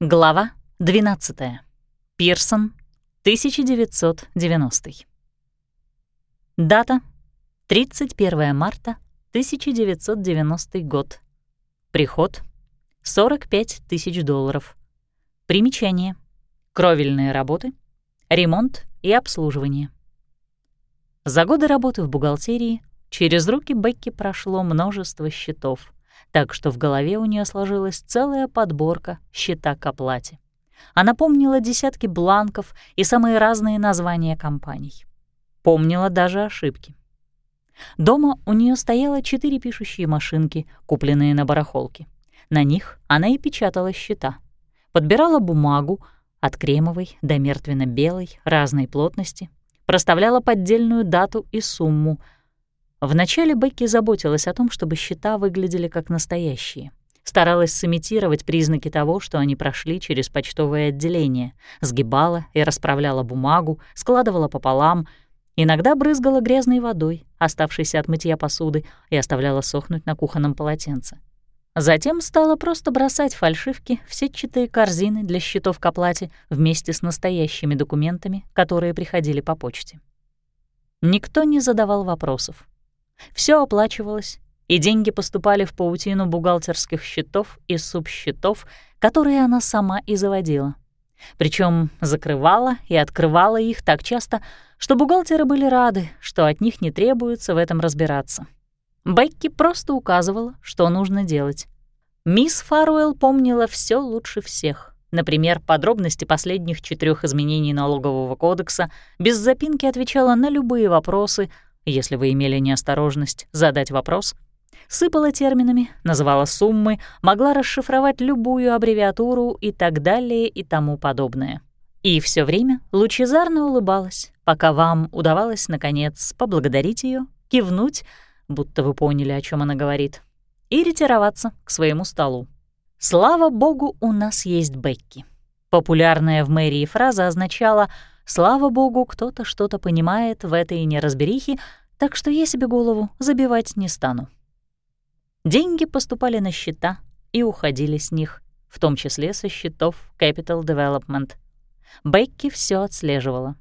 Глава 12. Пирсон, 1990. Дата 31 марта 1990 год. Приход 45 тысяч долларов. Примечание. Кровельные работы, ремонт и обслуживание. За годы работы в бухгалтерии через руки Бекки прошло множество счетов — так что в голове у нее сложилась целая подборка счета к оплате. Она помнила десятки бланков и самые разные названия компаний. Помнила даже ошибки. Дома у нее стояло четыре пишущие машинки, купленные на барахолке. На них она и печатала счета. Подбирала бумагу от кремовой до мертвенно-белой, разной плотности, проставляла поддельную дату и сумму — Вначале Бекки заботилась о том, чтобы счета выглядели как настоящие. Старалась сымитировать признаки того, что они прошли через почтовое отделение, сгибала и расправляла бумагу, складывала пополам, иногда брызгала грязной водой, оставшейся от мытья посуды, и оставляла сохнуть на кухонном полотенце. Затем стала просто бросать фальшивки в сетчатые корзины для счетов к оплате вместе с настоящими документами, которые приходили по почте. Никто не задавал вопросов. Все оплачивалось, и деньги поступали в паутину бухгалтерских счетов и субсчетов, которые она сама и заводила. Причем закрывала и открывала их так часто, что бухгалтеры были рады, что от них не требуется в этом разбираться. Бекки просто указывала, что нужно делать. Мисс Фаруэлл помнила все лучше всех. Например, подробности последних четырех изменений налогового кодекса, без запинки отвечала на любые вопросы, если вы имели неосторожность задать вопрос, сыпала терминами, называла суммы, могла расшифровать любую аббревиатуру и так далее и тому подобное. И все время лучезарно улыбалась, пока вам удавалось, наконец, поблагодарить ее, кивнуть, будто вы поняли, о чем она говорит, и ретироваться к своему столу. «Слава богу, у нас есть Бекки». Популярная в мэрии фраза означала «Слава богу, кто-то что-то понимает в этой неразберихе, так что я себе голову забивать не стану. Деньги поступали на счета и уходили с них, в том числе со счетов Capital Development. Бекки все отслеживала.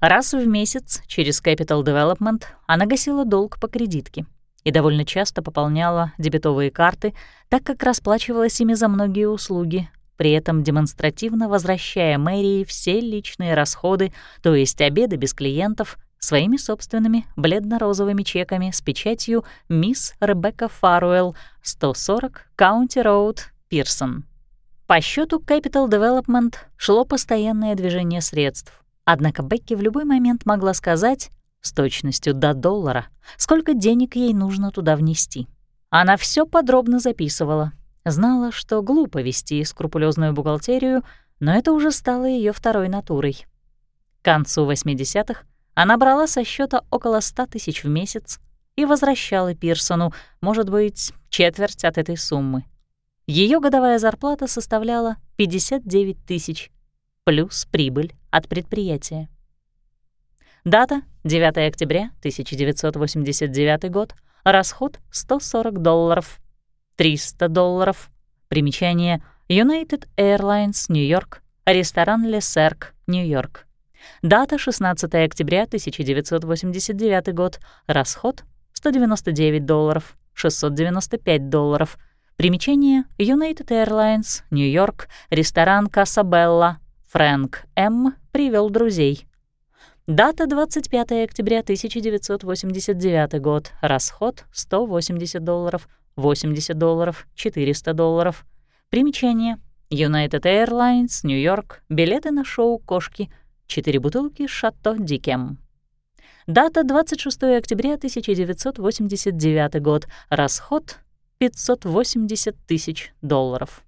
Раз в месяц через Capital Development она гасила долг по кредитке и довольно часто пополняла дебетовые карты, так как расплачивалась ими за многие услуги, при этом демонстративно возвращая мэрии все личные расходы, то есть обеды без клиентов, своими собственными бледно-розовыми чеками с печатью «Мисс Ребекка Фаруэлл, 140 Каунти Роуд, Пирсон». По счету Capital Development шло постоянное движение средств, однако Бекки в любой момент могла сказать с точностью до доллара, сколько денег ей нужно туда внести. Она все подробно записывала, знала, что глупо вести скрупулезную бухгалтерию, но это уже стало ее второй натурой. К концу 80-х она брала со счета около 100 тысяч в месяц и возвращала Пирсону, может быть, четверть от этой суммы. Ее годовая зарплата составляла 59 тысяч, плюс прибыль от предприятия. Дата — 9 октября 1989 год, расход — 140 долларов, 300 долларов, примечание United Airlines York, ресторан Лесерк, Нью-Йорк. Дата 16 октября 1989 год. Расход 199 долларов, 695 долларов. Примечание United Airlines, Нью-Йорк, ресторан Касабелла. Фрэнк М. привел друзей. Дата 25 октября 1989 год. Расход 180 долларов, 80 долларов, 400 долларов. Примечание United Airlines, Нью-Йорк, билеты на шоу «Кошки» Четыре бутылки «Шато Дикем». Дата 26 октября 1989 год. Расход 580 тысяч долларов.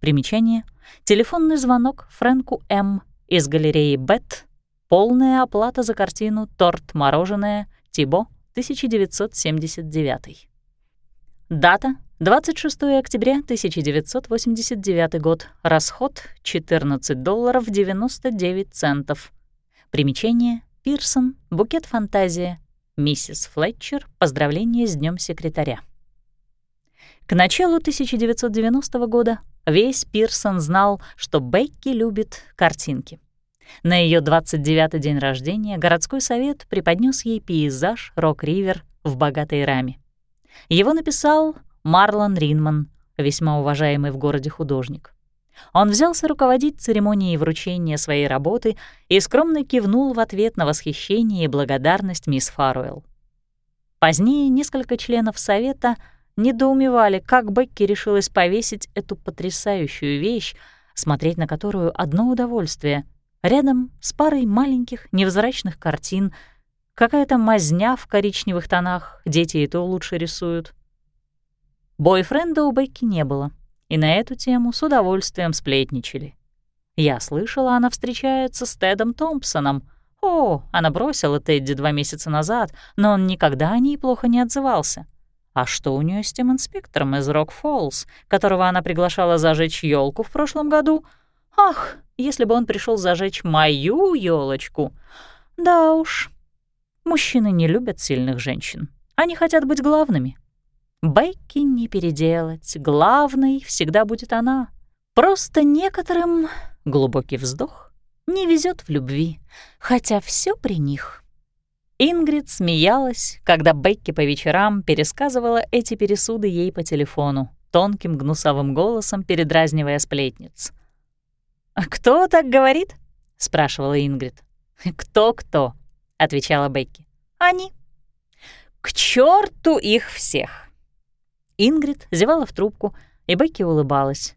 Примечание. Телефонный звонок Фрэнку М. из галереи «Бет». Полная оплата за картину «Торт-мороженое» Тибо 1979. Дата 26 октября 1989 год. Расход 14 долларов 99 центов. Примечание Пирсон, букет фантазия. Миссис Флетчер, поздравление с днем секретаря. К началу 1990 года весь Пирсон знал, что Бекки любит картинки. На ее 29-й день рождения городской совет преподнес ей пейзаж Рок-Ривер в богатой раме. Его написал Марлон Ринман, весьма уважаемый в городе художник. Он взялся руководить церемонией вручения своей работы и скромно кивнул в ответ на восхищение и благодарность мисс Фаруэлл. Позднее несколько членов совета недоумевали, как Бекки решилась повесить эту потрясающую вещь, смотреть на которую одно удовольствие, рядом с парой маленьких невзрачных картин, какая-то мазня в коричневых тонах, дети и то лучше рисуют. Бойфренда у Бекки не было — и на эту тему с удовольствием сплетничали. Я слышала, она встречается с Тедом Томпсоном. О, она бросила Тедди два месяца назад, но он никогда о ней плохо не отзывался. А что у нее с тем инспектором из Рок-Фоллс, которого она приглашала зажечь елку в прошлом году? Ах, если бы он пришел зажечь мою елочку. Да уж, мужчины не любят сильных женщин. Они хотят быть главными. Бекки не переделать, главной всегда будет она. Просто некоторым, глубокий вздох, не везет в любви, хотя все при них. Ингрид смеялась, когда Бекки по вечерам пересказывала эти пересуды ей по телефону, тонким гнусавым голосом передразнивая сплетниц. «Кто так говорит?» — спрашивала Ингрид. «Кто-кто?» — отвечала Бекки. «Они». «К черту их всех!» Ингрид зевала в трубку, и Бекки улыбалась.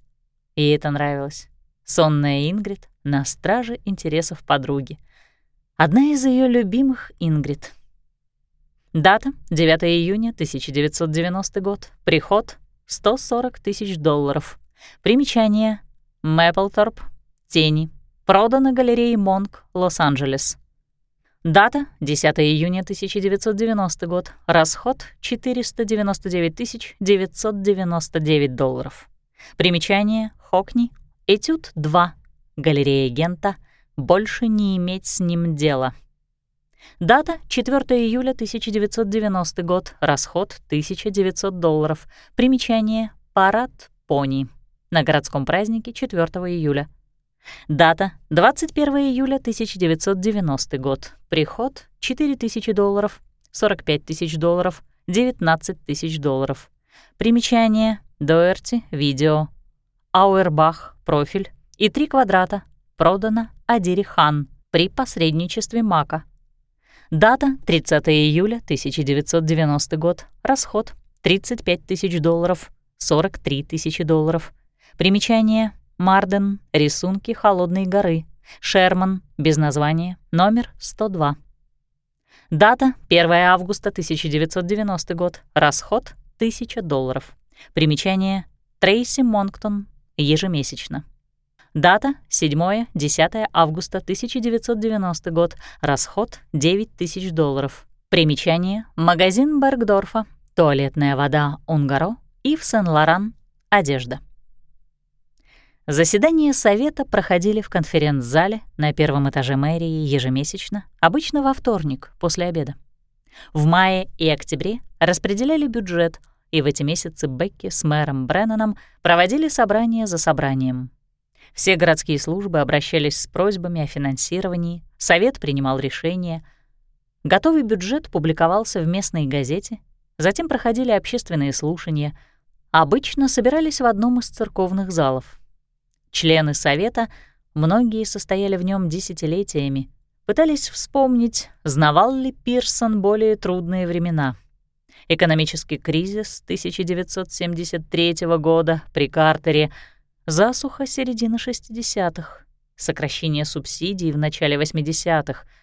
Ей это нравилось. Сонная Ингрид на страже интересов подруги. Одна из ее любимых Ингрид. Дата — 9 июня 1990 год. Приход — 140 тысяч долларов. Примечание — Мэпплторп, Тени. Продано галерее Монк, Лос-Анджелес. Дата — 10 июня 1990 год. Расход — 499 999 долларов. Примечание — Хокни. Этюд 2. Галерея Гента. Больше не иметь с ним дела. Дата — 4 июля 1990 год. Расход — 1900 долларов. Примечание — Парад пони. На городском празднике 4 июля. Дата — 21 июля 1990 год. Приход — 4 тысячи долларов, 45 тысяч долларов, 19 тысяч долларов. Примечание — Доерти, видео. Ауэрбах, профиль. И три квадрата. Продано Адири Хан при посредничестве Мака. Дата — 30 июля 1990 год. Расход — 35 тысяч долларов, 43 тысячи долларов. Примечание Марден, рисунки Холодной горы, Шерман, без названия, номер 102. Дата — 1 августа 1990 год, расход — 1000 долларов. Примечание — Трейси Монктон, ежемесячно. Дата — 7-10 августа 1990 год, расход — 9000 долларов. Примечание — магазин Бергдорфа, туалетная вода Унгаро, Ив Сен-Лоран, одежда. Заседания совета проходили в конференц-зале на первом этаже мэрии ежемесячно, обычно во вторник после обеда. В мае и октябре распределяли бюджет, и в эти месяцы Бекки с мэром Бреннаном проводили собрание за собранием. Все городские службы обращались с просьбами о финансировании, совет принимал решения. Готовый бюджет публиковался в местной газете, затем проходили общественные слушания, обычно собирались в одном из церковных залов. Члены совета, многие состояли в нем десятилетиями, пытались вспомнить, знавал ли Пирсон более трудные времена. Экономический кризис 1973 года при Картере, засуха середины 60-х, сокращение субсидий в начале 80-х —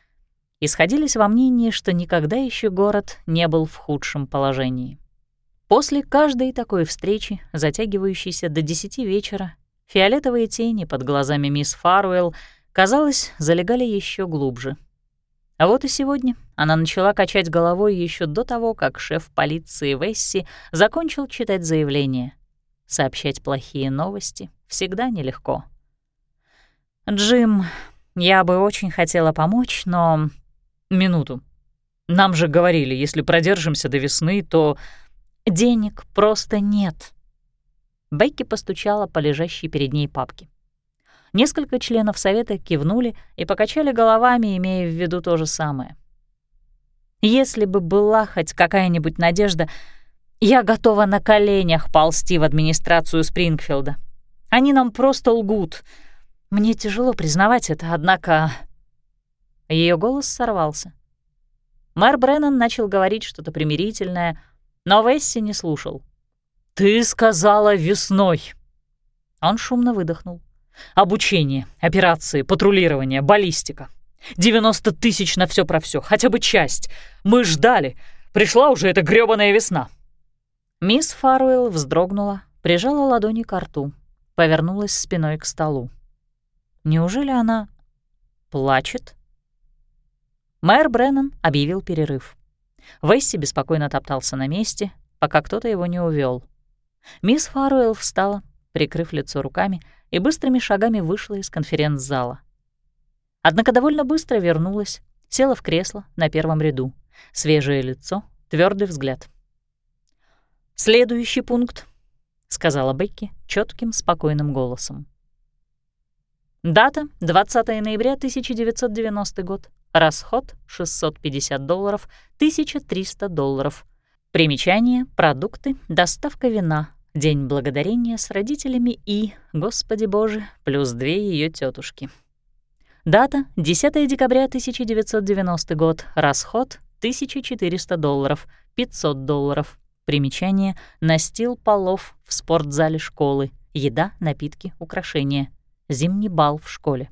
исходились во мнении, что никогда еще город не был в худшем положении. После каждой такой встречи, затягивающейся до 10 вечера, Фиолетовые тени под глазами мисс Фаруэлл, казалось, залегали еще глубже. А вот и сегодня она начала качать головой еще до того, как шеф полиции Весси закончил читать заявление. Сообщать плохие новости всегда нелегко. «Джим, я бы очень хотела помочь, но...» «Минуту. Нам же говорили, если продержимся до весны, то...» «Денег просто нет», Бекки постучала по лежащей перед ней папке. Несколько членов совета кивнули и покачали головами, имея в виду то же самое. Если бы была хоть какая-нибудь надежда, я готова на коленях ползти в администрацию Спрингфилда. Они нам просто лгут. Мне тяжело признавать это, однако... Ее голос сорвался. Мэр Бреннан начал говорить что-то примирительное, но Весси не слушал. «Ты сказала весной!» Он шумно выдохнул. «Обучение, операции, патрулирование, баллистика. 90 тысяч на все про все, хотя бы часть. Мы ждали. Пришла уже эта грёбаная весна». Мисс Фаруэлл вздрогнула, прижала ладони к рту, повернулась спиной к столу. Неужели она плачет? Мэр Бреннан объявил перерыв. Весси беспокойно топтался на месте, пока кто-то его не увел. Мисс Фаруэлл встала, прикрыв лицо руками, и быстрыми шагами вышла из конференц-зала. Однако довольно быстро вернулась, села в кресло на первом ряду. Свежее лицо, твердый взгляд. «Следующий пункт», — сказала Бекки четким, спокойным голосом. Дата — 20 ноября 1990 год. Расход — 650 долларов, 1300 долларов. Примечание — продукты, доставка вина, День благодарения с родителями и, Господи Боже, плюс две ее тетушки. Дата — 10 декабря 1990 год. Расход — 1400 долларов, 500 долларов. Примечание — настил полов в спортзале школы, еда, напитки, украшения. Зимний бал в школе.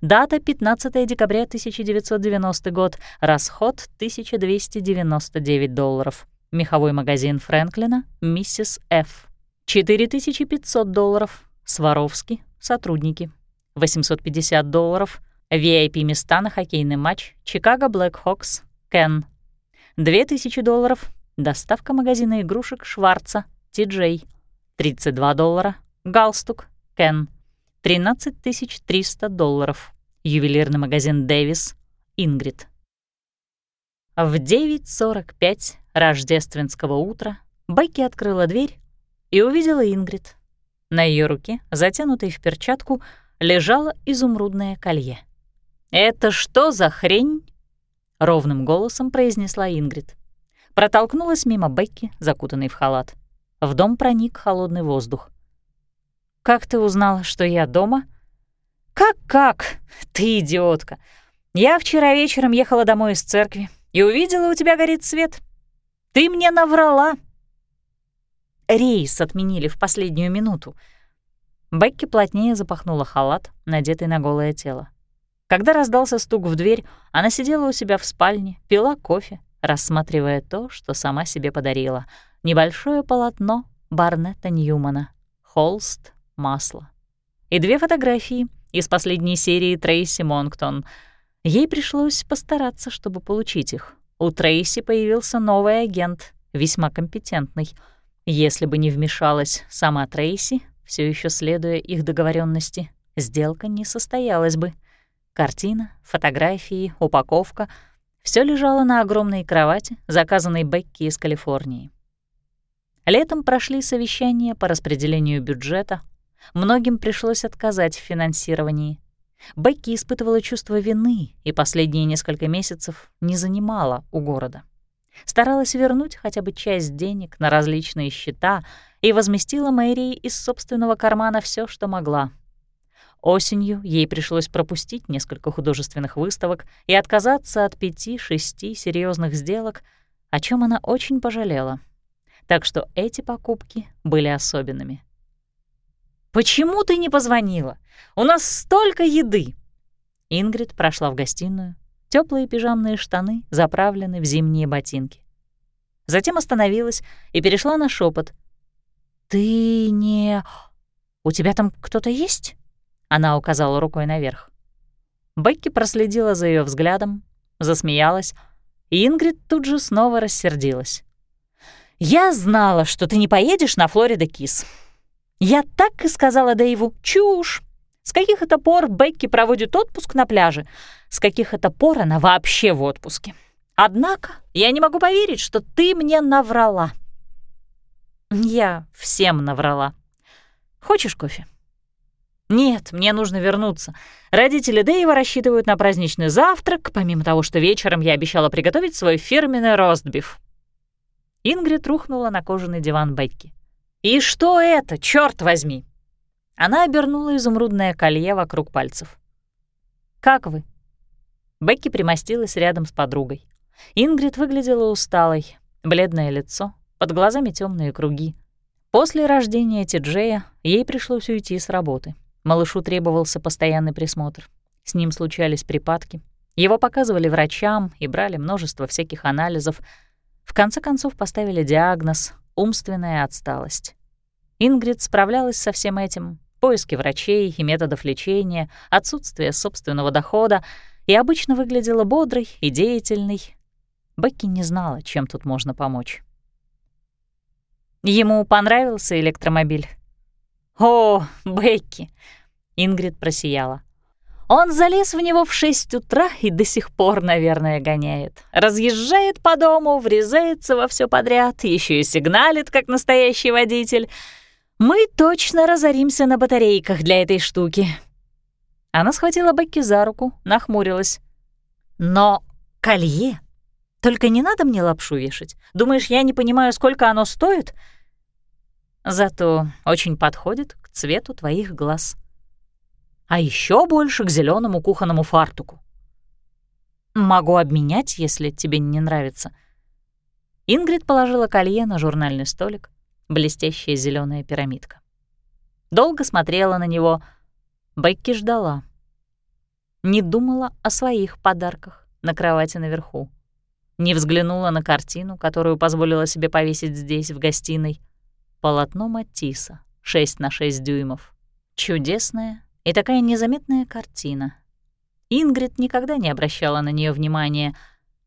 Дата — 15 декабря 1990 год. Расход — 1299 долларов. Меховой магазин Фрэнклина, миссис Ф. 4500 долларов. Сваровски, сотрудники. 850 долларов. VIP-места на хоккейный матч Чикаго Блэкхокс, Кен. 2000 долларов. Доставка магазина игрушек Шварца, Ти-Джей. 32 доллара. Галстук, Кен. 13300 долларов. Ювелирный магазин Дэвис, Ингрид. В 9.45 рождественского утра Бекки открыла дверь и увидела Ингрид. На ее руке, затянутой в перчатку, лежало изумрудное колье. «Это что за хрень?» — ровным голосом произнесла Ингрид. Протолкнулась мимо Бекки, закутанной в халат. В дом проник холодный воздух. «Как ты узнала, что я дома?» «Как-как? Ты идиотка! Я вчера вечером ехала домой из церкви и увидела, у тебя горит свет. Ты мне наврала. Рейс отменили в последнюю минуту. Бекки плотнее запахнула халат, надетый на голое тело. Когда раздался стук в дверь, она сидела у себя в спальне, пила кофе, рассматривая то, что сама себе подарила. Небольшое полотно Барнета Ньюмана, холст, масло. И две фотографии из последней серии Трейси Монктон. Ей пришлось постараться, чтобы получить их. У Трейси появился новый агент, весьма компетентный. Если бы не вмешалась сама Трейси, все еще следуя их договоренности, сделка не состоялась бы. Картина, фотографии, упаковка — все лежало на огромной кровати, заказанной Бекки из Калифорнии. Летом прошли совещания по распределению бюджета. Многим пришлось отказать в финансировании. Бекки испытывала чувство вины и последние несколько месяцев не занимала у города. Старалась вернуть хотя бы часть денег на различные счета и возместила Мэрии из собственного кармана все, что могла. Осенью ей пришлось пропустить несколько художественных выставок и отказаться от пяти-шести серьезных сделок, о чем она очень пожалела. Так что эти покупки были особенными. «Почему ты не позвонила? У нас столько еды!» Ингрид прошла в гостиную. Теплые пижамные штаны заправлены в зимние ботинки. Затем остановилась и перешла на шепот. «Ты не... У тебя там кто-то есть?» Она указала рукой наверх. Бекки проследила за ее взглядом, засмеялась, и Ингрид тут же снова рассердилась. «Я знала, что ты не поедешь на Флорида Кис. Я так и сказала Дэйву «чушь». С каких это пор Бекки проводит отпуск на пляже? С каких это пор она вообще в отпуске? Однако я не могу поверить, что ты мне наврала. Я всем наврала, Хочешь кофе?» «Нет, мне нужно вернуться. Родители Дэйва рассчитывают на праздничный завтрак, помимо того, что вечером я обещала приготовить свой фирменный ростбиф». Ингрид рухнула на кожаный диван Бекки. «И что это, черт возьми?» Она обернула изумрудное колье вокруг пальцев. «Как вы?» Бекки примостилась рядом с подругой. Ингрид выглядела усталой, бледное лицо, под глазами темные круги. После рождения Тиджея ей пришлось уйти с работы. Малышу требовался постоянный присмотр. С ним случались припадки. Его показывали врачам и брали множество всяких анализов. В конце концов поставили диагноз «умственная отсталость». Ингрид справлялась со всем этим. Поиски врачей и методов лечения, отсутствие собственного дохода и обычно выглядела бодрой и деятельной. Бекки не знала, чем тут можно помочь. Ему понравился электромобиль. «О, Бекки!» — Ингрид просияла. Он залез в него в шесть утра и до сих пор, наверное, гоняет. Разъезжает по дому, врезается во все подряд, еще и сигналит, как настоящий водитель. Мы точно разоримся на батарейках для этой штуки. Она схватила Бекки за руку, нахмурилась. Но колье? Только не надо мне лапшу вешать. Думаешь, я не понимаю, сколько оно стоит? Зато очень подходит к цвету твоих глаз а еще больше к зеленому кухонному фартуку. Могу обменять, если тебе не нравится. Ингрид положила колье на журнальный столик, блестящая зеленая пирамидка. Долго смотрела на него. Бекки ждала. Не думала о своих подарках на кровати наверху. Не взглянула на картину, которую позволила себе повесить здесь, в гостиной. Полотно Матисса, 6 на 6 дюймов. Чудесное и такая незаметная картина. Ингрид никогда не обращала на нее внимания,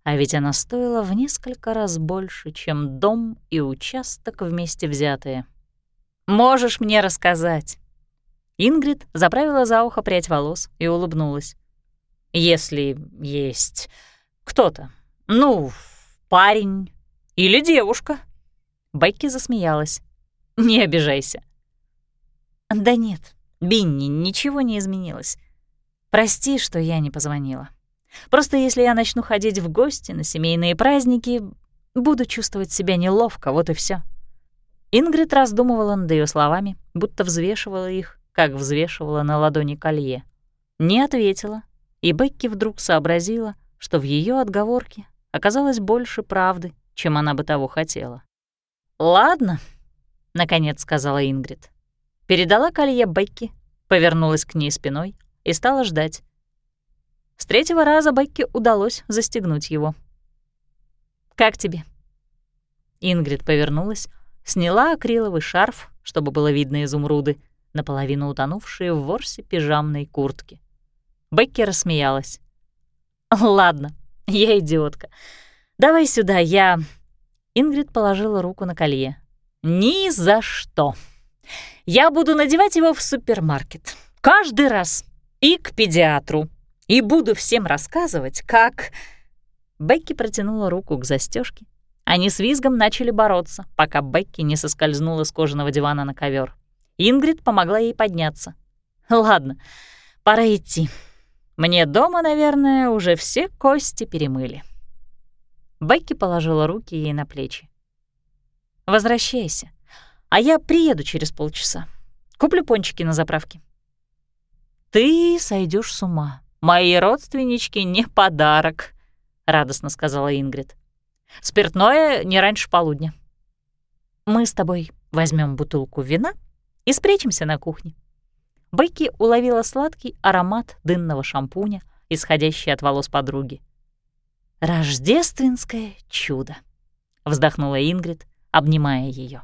а ведь она стоила в несколько раз больше, чем дом и участок вместе взятые. «Можешь мне рассказать?» Ингрид заправила за ухо прядь волос и улыбнулась. «Если есть кто-то, ну, парень или девушка». Бекки засмеялась. «Не обижайся». «Да нет, Бинни, ничего не изменилось. Прости, что я не позвонила. Просто если я начну ходить в гости на семейные праздники, буду чувствовать себя неловко, вот и все. Ингрид раздумывала над ее словами, будто взвешивала их, как взвешивала на ладони колье. Не ответила, и Бекки вдруг сообразила, что в ее отговорке оказалось больше правды, чем она бы того хотела. «Ладно», — наконец сказала Ингрид передала колье Бекки, повернулась к ней спиной и стала ждать. С третьего раза Бекки удалось застегнуть его. «Как тебе?» Ингрид повернулась, сняла акриловый шарф, чтобы было видно изумруды, наполовину утонувшие в ворсе пижамной куртки. Бекки рассмеялась. «Ладно, я идиотка. Давай сюда, я...» Ингрид положила руку на колье. «Ни за что!» Я буду надевать его в супермаркет. Каждый раз. И к педиатру. И буду всем рассказывать, как...» Бекки протянула руку к застежке. Они с визгом начали бороться, пока Бекки не соскользнула с кожаного дивана на ковер. Ингрид помогла ей подняться. «Ладно, пора идти. Мне дома, наверное, уже все кости перемыли». Бекки положила руки ей на плечи. «Возвращайся а я приеду через полчаса. Куплю пончики на заправке». «Ты сойдешь с ума. Мои родственнички не подарок», — радостно сказала Ингрид. «Спиртное не раньше полудня. Мы с тобой возьмем бутылку вина и спрячемся на кухне». Бейки уловила сладкий аромат дынного шампуня, исходящий от волос подруги. «Рождественское чудо», — вздохнула Ингрид, обнимая ее.